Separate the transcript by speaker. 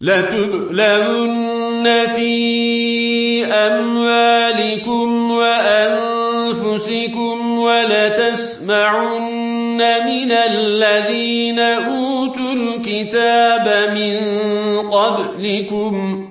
Speaker 1: لتبلغن في أموالكم وأنفسكم ولتسمعن من الذين أوتوا الكتاب من قبلكم